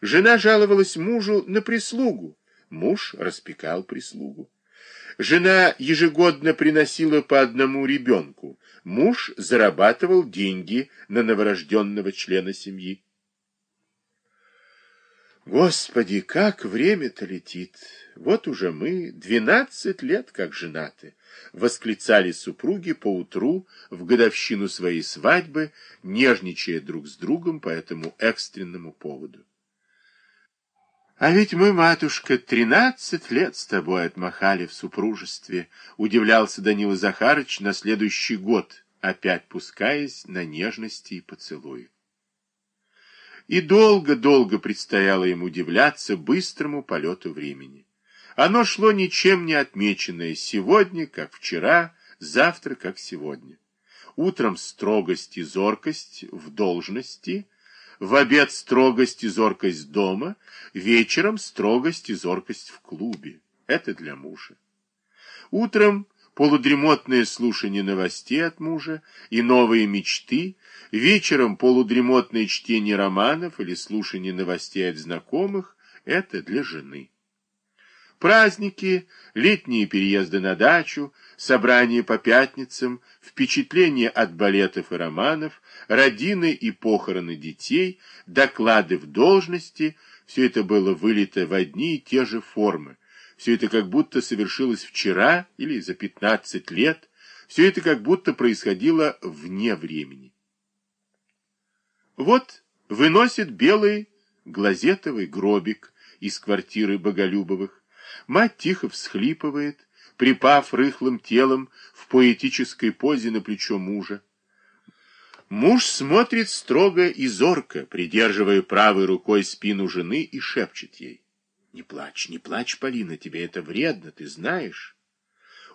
Жена жаловалась мужу на прислугу. Муж распекал прислугу. Жена ежегодно приносила по одному ребенку. Муж зарабатывал деньги на новорожденного члена семьи. Господи, как время-то летит! Вот уже мы двенадцать лет как женаты, восклицали супруги поутру в годовщину своей свадьбы, нежничая друг с другом по этому экстренному поводу. А ведь мы, матушка, тринадцать лет с тобой отмахали в супружестве, удивлялся Данила Захарыч на следующий год, опять пускаясь на нежности и поцелуи. И долго-долго предстояло ему удивляться быстрому полету времени. Оно шло ничем не отмеченное, сегодня, как вчера, завтра, как сегодня. Утром строгость и зоркость в должности — в обед строгость и зоркость дома, вечером строгость и зоркость в клубе. Это для мужа. Утром полудремотное слушание новостей от мужа и новые мечты, вечером полудремотное чтение романов или слушание новостей от знакомых – это для жены. Праздники, летние переезды на дачу, собрания по пятницам, впечатления от балетов и романов, родины и похороны детей, доклады в должности – все это было вылито в одни и те же формы. Все это как будто совершилось вчера или за 15 лет. Все это как будто происходило вне времени. Вот выносит белый глазетовый гробик из квартиры Боголюбовых. Мать тихо всхлипывает, припав рыхлым телом в поэтической позе на плечо мужа. Муж смотрит строго и зорко, придерживая правой рукой спину жены и шепчет ей. «Не плачь, не плачь, Полина, тебе это вредно, ты знаешь».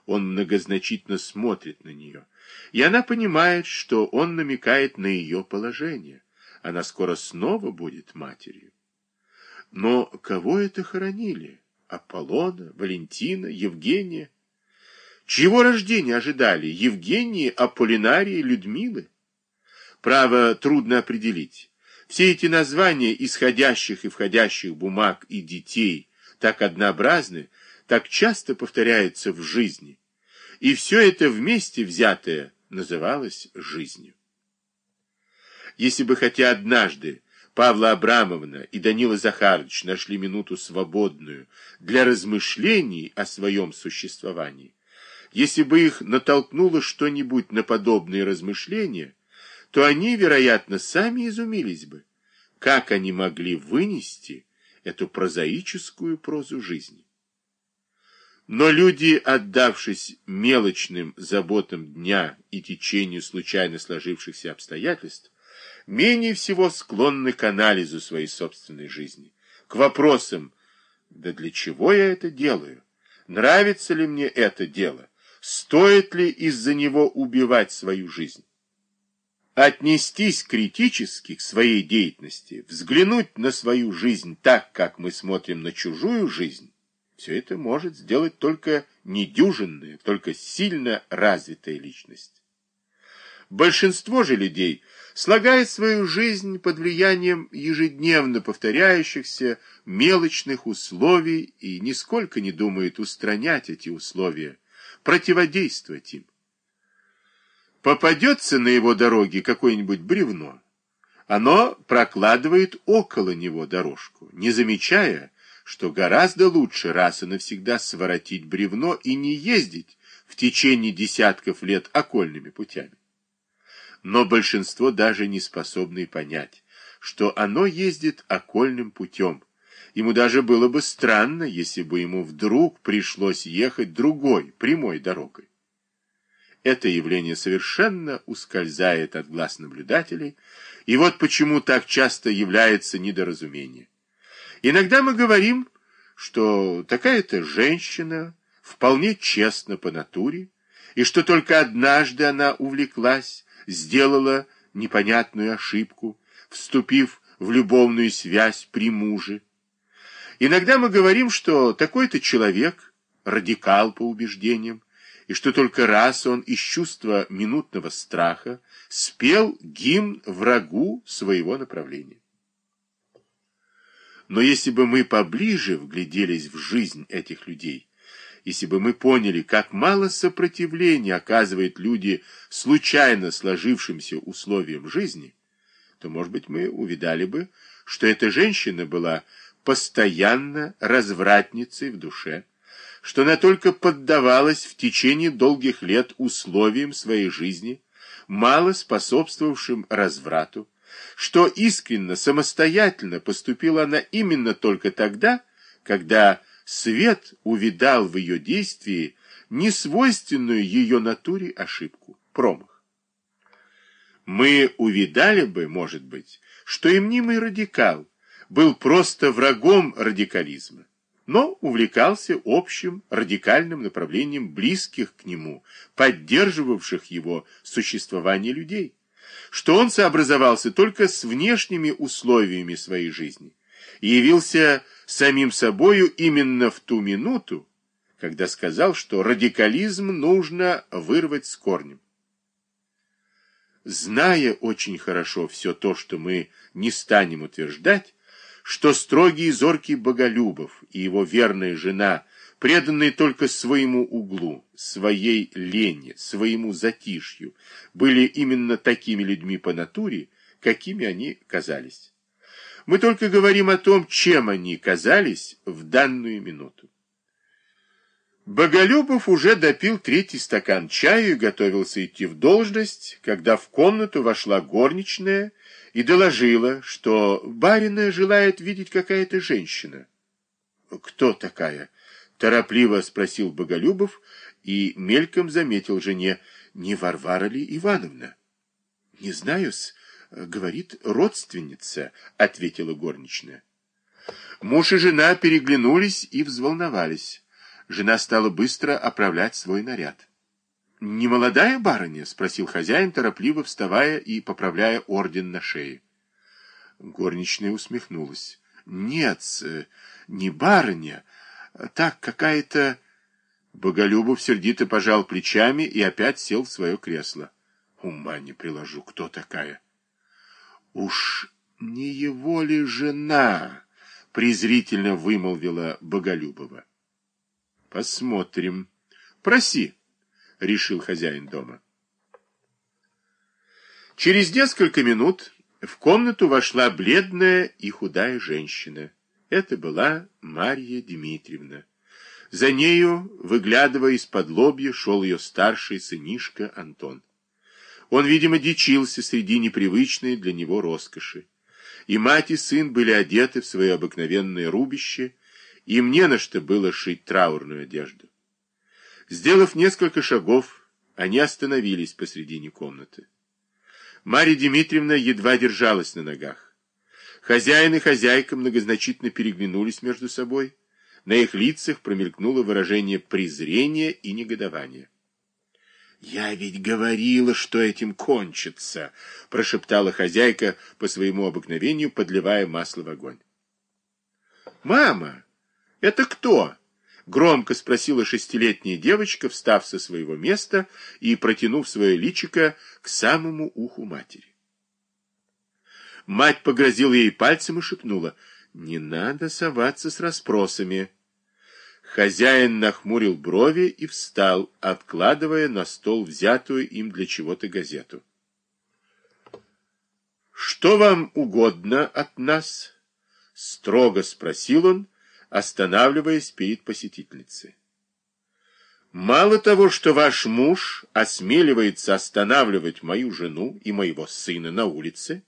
Он многозначительно смотрит на нее, и она понимает, что он намекает на ее положение. Она скоро снова будет матерью. Но кого это хоронили? Аполлона, Валентина, Евгения? Чьего рождения ожидали? Евгении, Аполлинарии, Людмилы? Право трудно определить. Все эти названия исходящих и входящих бумаг и детей так однообразны, так часто повторяются в жизни. И все это вместе взятое называлось жизнью. Если бы хотя однажды Павла Абрамовна и Данила Захарович нашли минуту свободную для размышлений о своем существовании, если бы их натолкнуло что-нибудь на подобные размышления, то они, вероятно, сами изумились бы, как они могли вынести эту прозаическую прозу жизни. Но люди, отдавшись мелочным заботам дня и течению случайно сложившихся обстоятельств, менее всего склонны к анализу своей собственной жизни, к вопросам «да для чего я это делаю? Нравится ли мне это дело? Стоит ли из-за него убивать свою жизнь?» Отнестись критически к своей деятельности, взглянуть на свою жизнь так, как мы смотрим на чужую жизнь, все это может сделать только недюжинная, только сильно развитая личность. Большинство же людей слагает свою жизнь под влиянием ежедневно повторяющихся мелочных условий и нисколько не думает устранять эти условия, противодействовать им. Попадется на его дороге какое-нибудь бревно, оно прокладывает около него дорожку, не замечая, что гораздо лучше раз и навсегда своротить бревно и не ездить в течение десятков лет окольными путями но большинство даже не способны понять, что оно ездит окольным путем. Ему даже было бы странно, если бы ему вдруг пришлось ехать другой, прямой дорогой. Это явление совершенно ускользает от глаз наблюдателей, и вот почему так часто является недоразумение. Иногда мы говорим, что такая-то женщина вполне честна по натуре, и что только однажды она увлеклась, сделала непонятную ошибку, вступив в любовную связь при муже. Иногда мы говорим, что такой-то человек радикал по убеждениям, и что только раз он из чувства минутного страха спел гимн врагу своего направления. Но если бы мы поближе вгляделись в жизнь этих людей, если бы мы поняли, как мало сопротивления оказывают люди случайно сложившимся условиям жизни, то, может быть, мы увидали бы, что эта женщина была постоянно развратницей в душе, что она только поддавалась в течение долгих лет условиям своей жизни, мало способствовавшим разврату, что искренно, самостоятельно поступила она именно только тогда, когда свет увидал в ее действии несвойственную ее натуре ошибку, промах. Мы увидали бы, может быть, что и мнимый радикал был просто врагом радикализма, но увлекался общим радикальным направлением близких к нему, поддерживавших его существование людей, что он сообразовался только с внешними условиями своей жизни явился самим собою именно в ту минуту, когда сказал, что радикализм нужно вырвать с корнем. Зная очень хорошо все то, что мы не станем утверждать, что строгий и зоркий Боголюбов и его верная жена, преданные только своему углу, своей лени, своему затишью, были именно такими людьми по натуре, какими они казались. Мы только говорим о том, чем они казались в данную минуту. Боголюбов уже допил третий стакан чаю и готовился идти в должность, когда в комнату вошла горничная и доложила, что барина желает видеть какая-то женщина. «Кто такая?» — торопливо спросил Боголюбов и мельком заметил жене, не Варвара ли Ивановна. «Не знаю-с», говорит, родственница, ответила горничная. Муж и жена переглянулись и взволновались. Жена стала быстро оправлять свой наряд. «Не молодая барыня?» — спросил хозяин, торопливо вставая и поправляя орден на шее. Горничная усмехнулась. «Нет, не барыня, так какая-то...» Боголюбов сердито пожал плечами и опять сел в свое кресло. «Ума не приложу, кто такая?» «Уж не его ли жена?» — презрительно вымолвила Боголюбова. «Посмотрим. Проси», — решил хозяин дома. Через несколько минут в комнату вошла бледная и худая женщина. Это была Марья Дмитриевна. За нею, выглядывая из-под лобья, шел ее старший сынишка Антон. Он, видимо, дичился среди непривычной для него роскоши. И мать, и сын были одеты в свои обыкновенные рубище, и мне на что было шить траурную одежду. Сделав несколько шагов, они остановились посредине комнаты. Марья Дмитриевна едва держалась на ногах. Хозяин и хозяйка многозначительно переглянулись между собой. На их лицах промелькнуло выражение презрения и негодования. «Я ведь говорила, что этим кончится», — прошептала хозяйка по своему обыкновению, подливая масло в огонь. «Мама, это кто?» — громко спросила шестилетняя девочка, встав со своего места и протянув свое личико к самому уху матери. Мать погрозила ей пальцем и шепнула, «Не надо соваться с расспросами». Хозяин нахмурил брови и встал, откладывая на стол взятую им для чего-то газету. «Что вам угодно от нас?» — строго спросил он, останавливаясь перед посетительницей. «Мало того, что ваш муж осмеливается останавливать мою жену и моего сына на улице,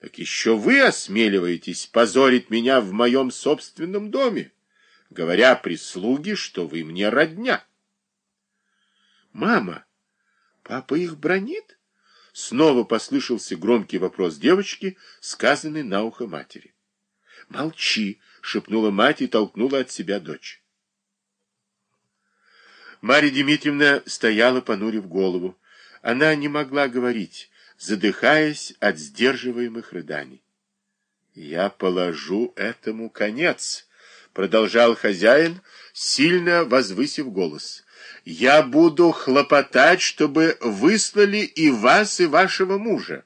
так еще вы осмеливаетесь позорить меня в моем собственном доме говоря прислуге, что вы мне родня. «Мама, папа их бронит?» Снова послышался громкий вопрос девочки, сказанный на ухо матери. «Молчи!» — шепнула мать и толкнула от себя дочь. Марья Дмитриевна стояла, понурив голову. Она не могла говорить, задыхаясь от сдерживаемых рыданий. «Я положу этому конец!» Продолжал хозяин, сильно возвысив голос. «Я буду хлопотать, чтобы выслали и вас, и вашего мужа.